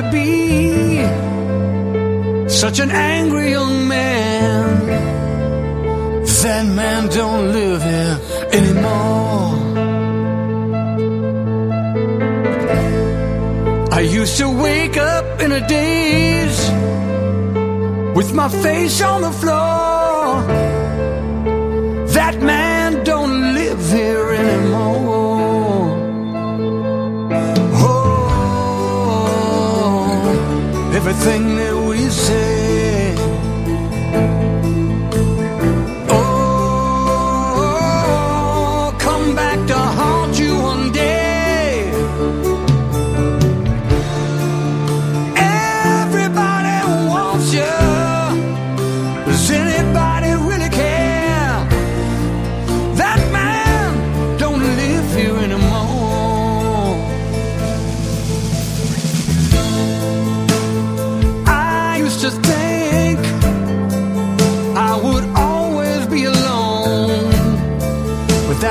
to be such an angry young man. That man don't live here anymore. I used to wake up in a daze with my face on the floor.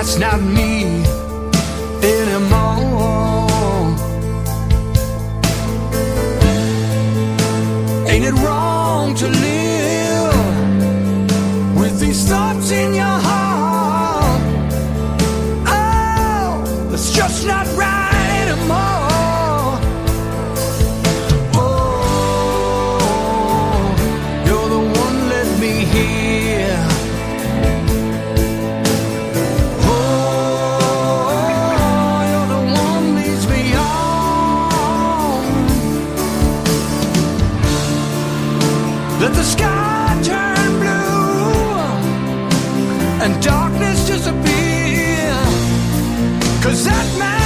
That's not me anymore. Ain't it wrong to live with these thoughts in your heart? Let the sky turn blue and darkness disappear. Cause that man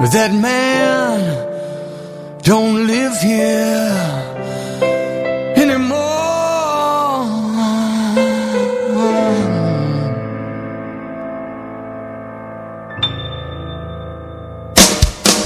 That man don't live here